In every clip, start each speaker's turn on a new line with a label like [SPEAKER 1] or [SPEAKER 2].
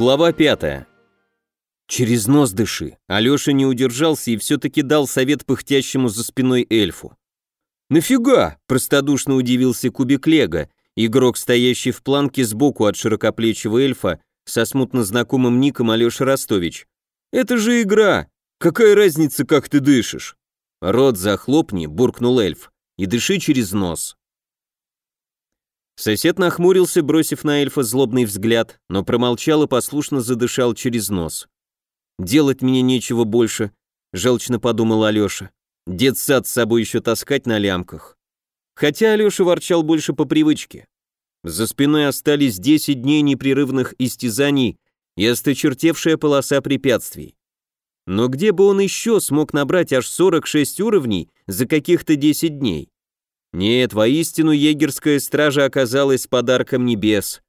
[SPEAKER 1] Глава 5. Через нос дыши. Алёша не удержался и все-таки дал совет пыхтящему за спиной эльфу. «Нафига?» – простодушно удивился кубик Лего, игрок, стоящий в планке сбоку от широкоплечего эльфа со смутно знакомым ником Алёша Ростович. «Это же игра! Какая разница, как ты дышишь?» «Рот захлопни», – буркнул эльф, – «и дыши через нос». Сосед нахмурился, бросив на эльфа злобный взгляд, но промолчал и послушно задышал через нос. «Делать мне нечего больше», — желчно подумал Алеша. «Детсад с собой еще таскать на лямках». Хотя Алеша ворчал больше по привычке. За спиной остались 10 дней непрерывных истязаний и осточертевшая полоса препятствий. Но где бы он еще смог набрать аж 46 уровней за каких-то 10 дней? Нет, воистину егерская стража оказалась подарком небес.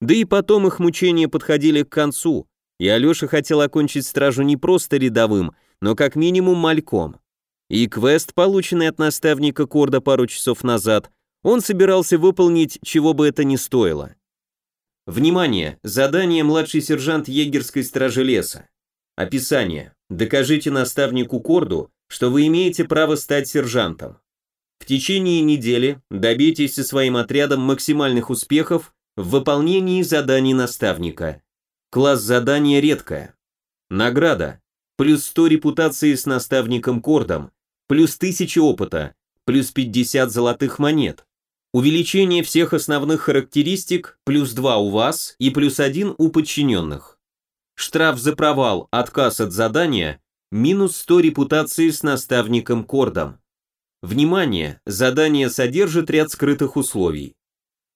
[SPEAKER 1] Да и потом их мучения подходили к концу, и Алеша хотел окончить стражу не просто рядовым, но как минимум мальком. И квест, полученный от наставника Корда пару часов назад, он собирался выполнить, чего бы это ни стоило. Внимание! Задание младший сержант егерской стражи леса. Описание. Докажите наставнику Корду, что вы имеете право стать сержантом. В течение недели добейтесь со своим отрядом максимальных успехов в выполнении заданий наставника. Класс задания редкое. Награда. Плюс 100 репутации с наставником Кордом, плюс 1000 опыта, плюс 50 золотых монет. Увеличение всех основных характеристик, плюс 2 у вас и плюс 1 у подчиненных. Штраф за провал, отказ от задания, минус 100 репутации с наставником Кордом. Внимание! Задание содержит ряд скрытых условий.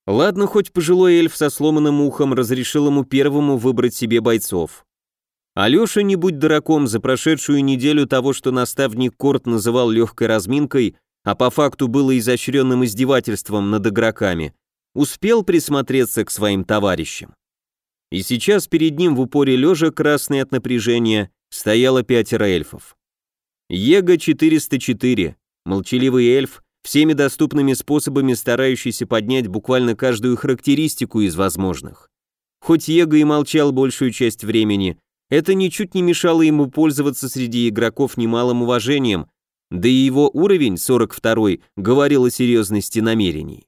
[SPEAKER 1] Ладно, хоть пожилой эльф со сломанным ухом разрешил ему первому выбрать себе бойцов. Алеша, не будь дураком, за прошедшую неделю того, что наставник Корт называл легкой разминкой, а по факту было изощренным издевательством над игроками, успел присмотреться к своим товарищам. И сейчас перед ним в упоре лежа, красный от напряжения, стояло пятеро эльфов. Ега 404, Молчаливый эльф, всеми доступными способами старающийся поднять буквально каждую характеристику из возможных. Хоть Его и молчал большую часть времени, это ничуть не мешало ему пользоваться среди игроков немалым уважением, да и его уровень, 42 говорил о серьезности намерений.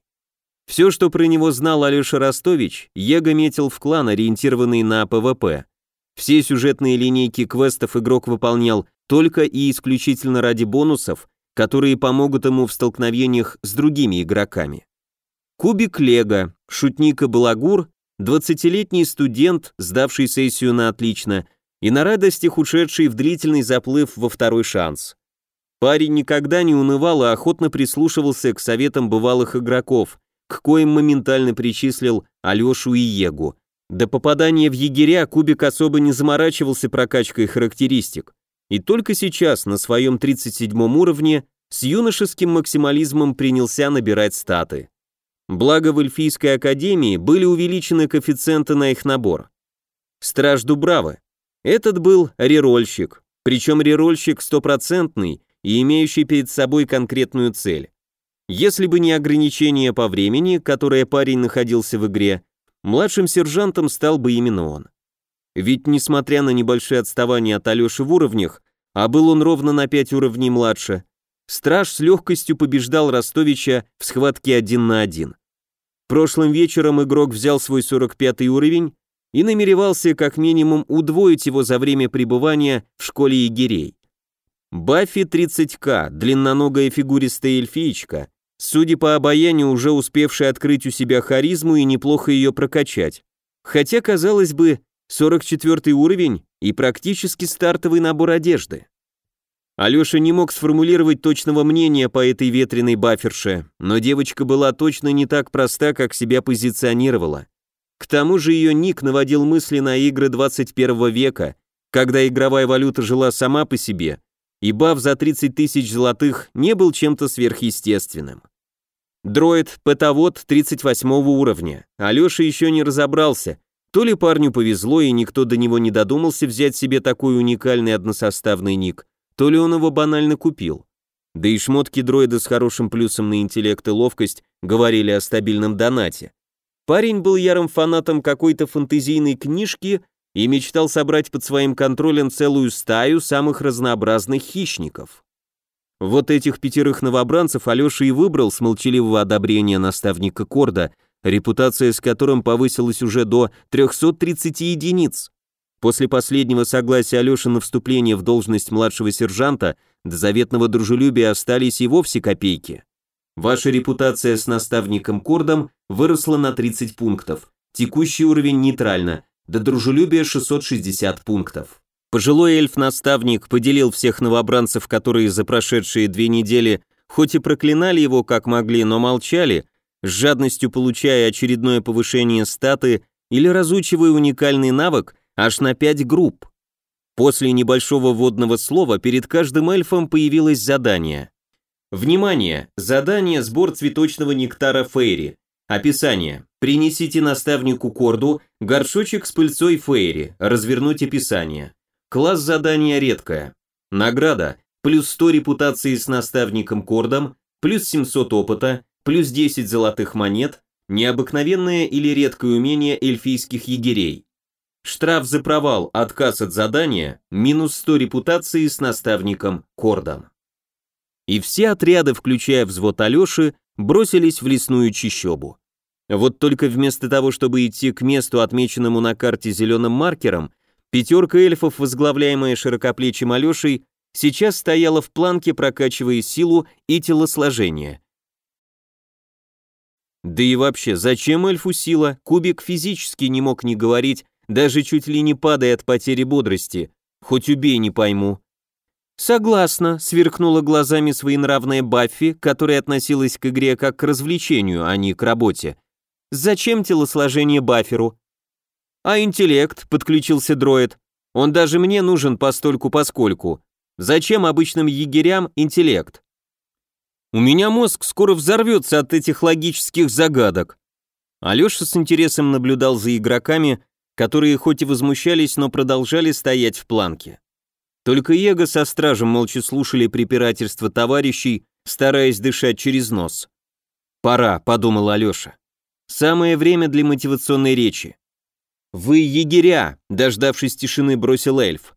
[SPEAKER 1] Все, что про него знал Алеша Ростович, Его метил в клан, ориентированный на PvP. Все сюжетные линейки квестов игрок выполнял только и исключительно ради бонусов, которые помогут ему в столкновениях с другими игроками. Кубик Лего, шутник и балагур, 20-летний студент, сдавший сессию на отлично, и на радостях ушедший в длительный заплыв во второй шанс. Парень никогда не унывал и охотно прислушивался к советам бывалых игроков, к коим моментально причислил Алешу и Егу. До попадания в егеря Кубик особо не заморачивался прокачкой характеристик, и только сейчас на своем 37 уровне с юношеским максимализмом принялся набирать статы. Благо в Эльфийской академии были увеличены коэффициенты на их набор. Страж Дубравы. Этот был рерольщик, причем рерольщик стопроцентный и имеющий перед собой конкретную цель. Если бы не ограничение по времени, которое парень находился в игре, младшим сержантом стал бы именно он. Ведь, несмотря на небольшое отставание от Алёши в уровнях, а был он ровно на 5 уровней младше, Страж с легкостью побеждал Ростовича в схватке один на один. Прошлым вечером игрок взял свой 45 уровень и намеревался как минимум удвоить его за время пребывания в школе егерей. Баффи 30к, длинноногая фигуристая эльфиечка, судя по обаянию, уже успевшая открыть у себя харизму и неплохо ее прокачать. Хотя, казалось бы, 44 уровень и практически стартовый набор одежды. Алёша не мог сформулировать точного мнения по этой ветреной баферше, но девочка была точно не так проста, как себя позиционировала. К тому же ее ник наводил мысли на игры 21 века, когда игровая валюта жила сама по себе, и баф за 30 тысяч золотых не был чем-то сверхъестественным. Дроид, пэтовод 38 уровня. Алёша еще не разобрался, то ли парню повезло, и никто до него не додумался взять себе такой уникальный односоставный ник, то ли он его банально купил. Да и шмотки дроида с хорошим плюсом на интеллект и ловкость говорили о стабильном донате. Парень был ярым фанатом какой-то фэнтезийной книжки и мечтал собрать под своим контролем целую стаю самых разнообразных хищников. Вот этих пятерых новобранцев Алеша и выбрал с молчаливого одобрения наставника Корда, репутация с которым повысилась уже до 330 единиц. После последнего согласия Алеши на вступление в должность младшего сержанта до заветного дружелюбия остались и вовсе копейки. Ваша репутация с наставником Кордом выросла на 30 пунктов. Текущий уровень нейтрально, до дружелюбия 660 пунктов. Пожилой эльф-наставник поделил всех новобранцев, которые за прошедшие две недели хоть и проклинали его как могли, но молчали, с жадностью получая очередное повышение статы или разучивая уникальный навык, аж на пять групп. После небольшого вводного слова перед каждым эльфом появилось задание. Внимание! Задание «Сбор цветочного нектара Фейри». Описание. Принесите наставнику Корду горшочек с пыльцой Фейри. Развернуть описание. Класс задания редкое. Награда. Плюс 100 репутации с наставником Кордом, плюс 700 опыта, плюс 10 золотых монет, необыкновенное или редкое умение эльфийских егерей. Штраф за провал, отказ от задания, минус 100 репутации с наставником Кордом. И все отряды, включая взвод Алёши, бросились в лесную чащобу. Вот только вместо того, чтобы идти к месту, отмеченному на карте зеленым маркером, пятерка эльфов, возглавляемая широкоплечим Алешей, сейчас стояла в планке, прокачивая силу и телосложение. Да и вообще, зачем эльфу сила? Кубик физически не мог не говорить, даже чуть ли не падая от потери бодрости. Хоть убей, не пойму. Согласна, сверкнула глазами своенравная Баффи, которая относилась к игре как к развлечению, а не к работе. Зачем телосложение Бафферу? А интеллект, подключился дроид. Он даже мне нужен постольку поскольку. Зачем обычным егерям интеллект? У меня мозг скоро взорвется от этих логических загадок. Алеша с интересом наблюдал за игроками, которые хоть и возмущались, но продолжали стоять в планке. Только Его со стражем молча слушали препирательства товарищей, стараясь дышать через нос. «Пора», — подумал Алеша. «Самое время для мотивационной речи». «Вы егеря», — дождавшись тишины, бросил эльф.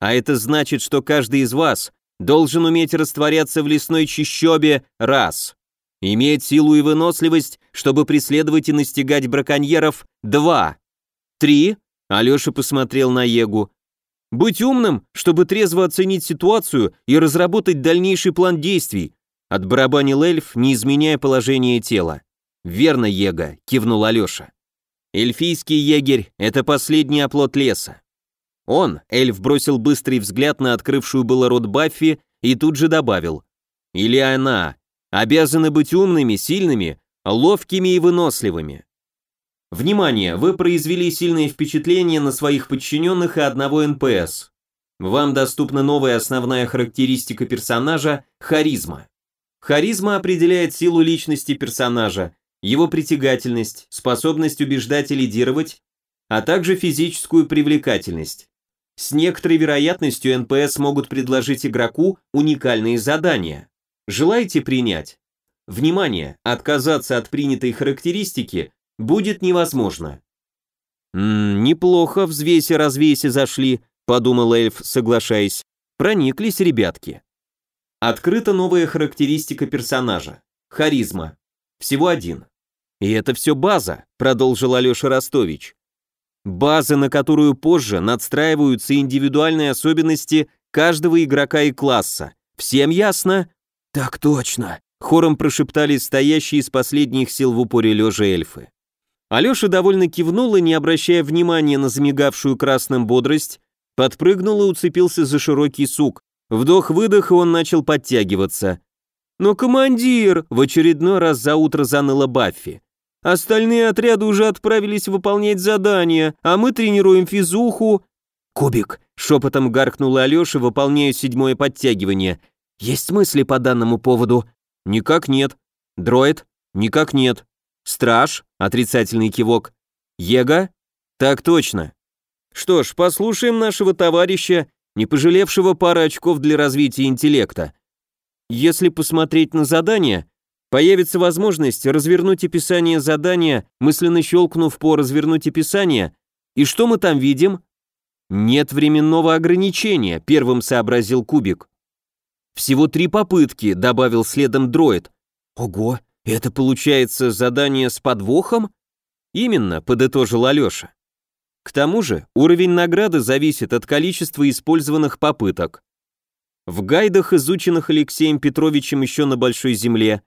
[SPEAKER 1] «А это значит, что каждый из вас должен уметь растворяться в лесной чащобе раз, иметь силу и выносливость, чтобы преследовать и настигать браконьеров два, Три. Алеша посмотрел на Егу. Быть умным, чтобы трезво оценить ситуацию и разработать дальнейший план действий. Отбарабанил эльф, не изменяя положение тела. Верно, Ега, кивнул Алеша. Эльфийский егерь — это последний оплот леса. Он, эльф бросил быстрый взгляд на открывшую было рот Баффи и тут же добавил. Или она. Обязаны быть умными, сильными, ловкими и выносливыми. Внимание, вы произвели сильное впечатление на своих подчиненных и одного НПС. Вам доступна новая основная характеристика персонажа – харизма. Харизма определяет силу личности персонажа, его притягательность, способность убеждать и лидировать, а также физическую привлекательность. С некоторой вероятностью НПС могут предложить игроку уникальные задания. Желаете принять? Внимание! Отказаться от принятой характеристики будет невозможно. «М неплохо взвесе-развесе зашли», — подумал эльф, соглашаясь. Прониклись ребятки. Открыта новая характеристика персонажа. Харизма. Всего один. «И это все база», — продолжил Алеша Ростович. «База, на которую позже надстраиваются индивидуальные особенности каждого игрока и класса. Всем ясно?» «Так точно», — хором прошептали стоящие из последних сил в упоре лежа эльфы. Алеша довольно кивнул и, не обращая внимания на замигавшую красным бодрость, подпрыгнул и уцепился за широкий сук. Вдох-выдох, и он начал подтягиваться. «Но, командир!» — в очередной раз за утро заныла Баффи. «Остальные отряды уже отправились выполнять задания, а мы тренируем физуху». «Кубик!» — шепотом гаркнула Алеша, выполняя седьмое подтягивание. «Есть мысли по данному поводу?» «Никак нет». «Дроид?» «Никак нет». Страж, отрицательный кивок. Ега? Так точно. Что ж, послушаем нашего товарища, не пожалевшего пары очков для развития интеллекта. Если посмотреть на задание, появится возможность развернуть описание задания, мысленно щелкнув по «развернуть описание», и что мы там видим? «Нет временного ограничения», — первым сообразил Кубик. «Всего три попытки», — добавил следом дроид. «Ого, это получается задание с подвохом?» «Именно», — подытожил Алеша. К тому же, уровень награды зависит от количества использованных попыток. В гайдах, изученных Алексеем Петровичем еще на Большой Земле,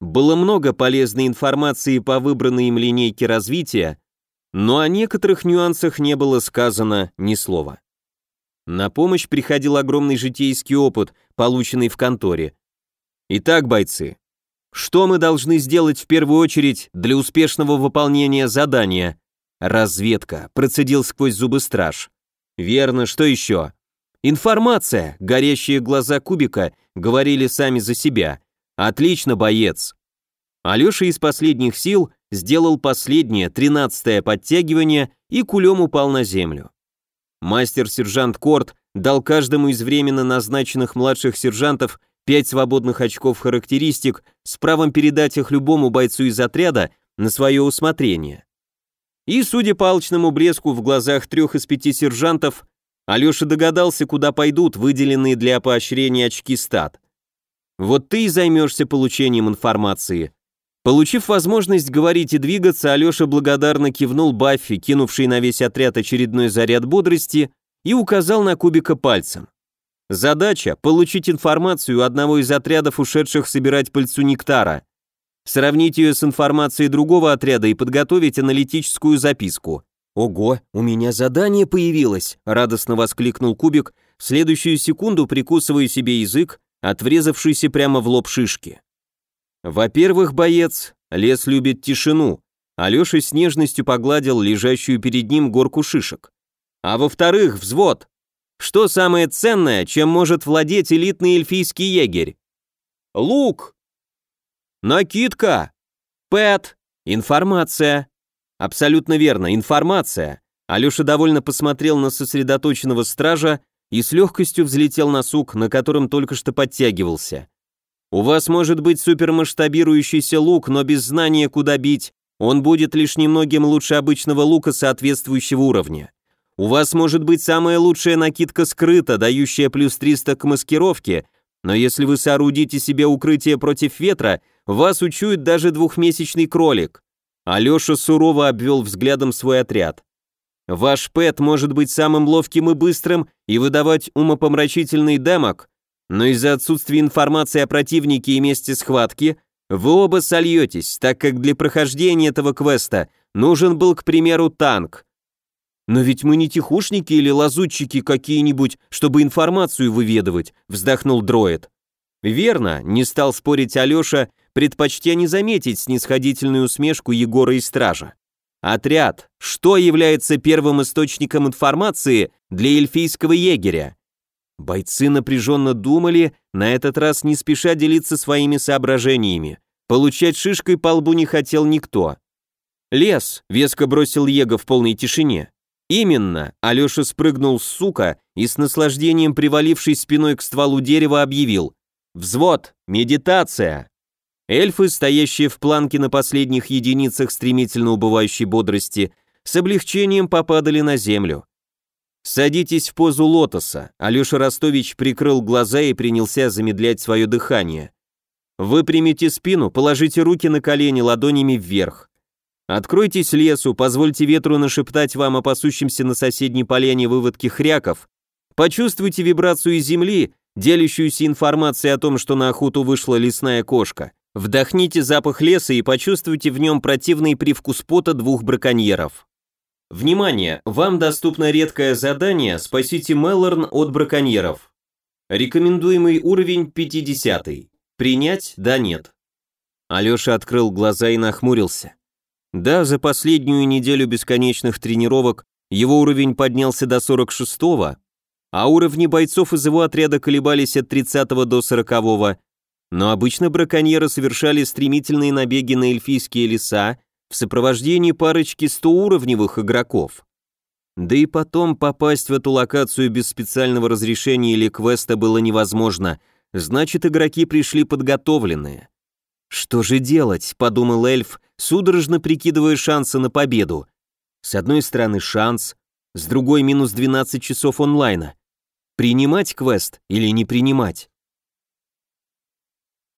[SPEAKER 1] было много полезной информации по выбранной им линейке развития, но о некоторых нюансах не было сказано ни слова. На помощь приходил огромный житейский опыт, полученный в конторе. Итак, бойцы, что мы должны сделать в первую очередь для успешного выполнения задания? Разведка, процедил сквозь зубы страж. Верно, что еще? Информация, горящие глаза кубика говорили сами за себя. Отлично, боец. Алеша из последних сил сделал последнее, тринадцатое подтягивание и кулем упал на землю. Мастер-сержант Корт дал каждому из временно назначенных младших сержантов пять свободных очков характеристик с правом передать их любому бойцу из отряда на свое усмотрение. И, судя по алчному блеску в глазах трех из пяти сержантов, Алеша догадался, куда пойдут выделенные для поощрения очки стат. Вот ты и займешься получением информации, Получив возможность говорить и двигаться, Алеша благодарно кивнул Баффи, кинувший на весь отряд очередной заряд бодрости, и указал на кубика пальцем. Задача – получить информацию одного из отрядов, ушедших собирать пыльцу нектара. Сравнить ее с информацией другого отряда и подготовить аналитическую записку. «Ого, у меня задание появилось!» – радостно воскликнул Кубик, в следующую секунду прикусывая себе язык от врезавшейся прямо в лоб шишки. Во-первых, боец, лес любит тишину. Алеша с нежностью погладил лежащую перед ним горку шишек. А во-вторых, взвод. Что самое ценное, чем может владеть элитный эльфийский егерь? Лук. Накидка. Пэт. Информация. Абсолютно верно, информация. Алеша довольно посмотрел на сосредоточенного стража и с легкостью взлетел на сук, на котором только что подтягивался. У вас может быть супермасштабирующийся лук, но без знания, куда бить, он будет лишь немногим лучше обычного лука соответствующего уровня. У вас может быть самая лучшая накидка скрыта, дающая плюс 300 к маскировке, но если вы соорудите себе укрытие против ветра, вас учует даже двухмесячный кролик. Алеша сурово обвел взглядом свой отряд. Ваш пэт может быть самым ловким и быстрым и выдавать умопомрачительный демок, но из-за отсутствия информации о противнике и месте схватки вы оба сольетесь, так как для прохождения этого квеста нужен был, к примеру, танк. Но ведь мы не тихушники или лазутчики какие-нибудь, чтобы информацию выведывать, вздохнул дроид. Верно, не стал спорить Алеша, предпочтя не заметить снисходительную усмешку Егора и Стража. Отряд. Что является первым источником информации для эльфийского егеря? Бойцы напряженно думали, на этот раз не спеша делиться своими соображениями. Получать шишкой по лбу не хотел никто. «Лес», — веско бросил Его в полной тишине. «Именно», — Алеша спрыгнул с сука и с наслаждением привалившись спиной к стволу дерева объявил. «Взвод! Медитация!» Эльфы, стоящие в планке на последних единицах стремительно убывающей бодрости, с облегчением попадали на землю. «Садитесь в позу лотоса», Алеша Ростович прикрыл глаза и принялся замедлять свое дыхание. Выпрямите спину, положите руки на колени ладонями вверх. Откройтесь лесу, позвольте ветру нашептать вам о пасущемся на соседней поляне выводке хряков. Почувствуйте вибрацию земли, делящуюся информацией о том, что на охоту вышла лесная кошка. Вдохните запах леса и почувствуйте в нем противный привкус пота двух браконьеров. Внимание! Вам доступно редкое задание «Спасите Меллорн от браконьеров». Рекомендуемый уровень 50. Принять? Да, нет. Алеша открыл глаза и нахмурился. Да, за последнюю неделю бесконечных тренировок его уровень поднялся до 46-го, а уровни бойцов из его отряда колебались от 30 до 40 но обычно браконьеры совершали стремительные набеги на эльфийские леса в сопровождении парочки стоуровневых игроков. Да и потом попасть в эту локацию без специального разрешения или квеста было невозможно, значит игроки пришли подготовленные. «Что же делать?» – подумал эльф, судорожно прикидывая шансы на победу. С одной стороны шанс, с другой минус 12 часов онлайна. Принимать квест или не принимать?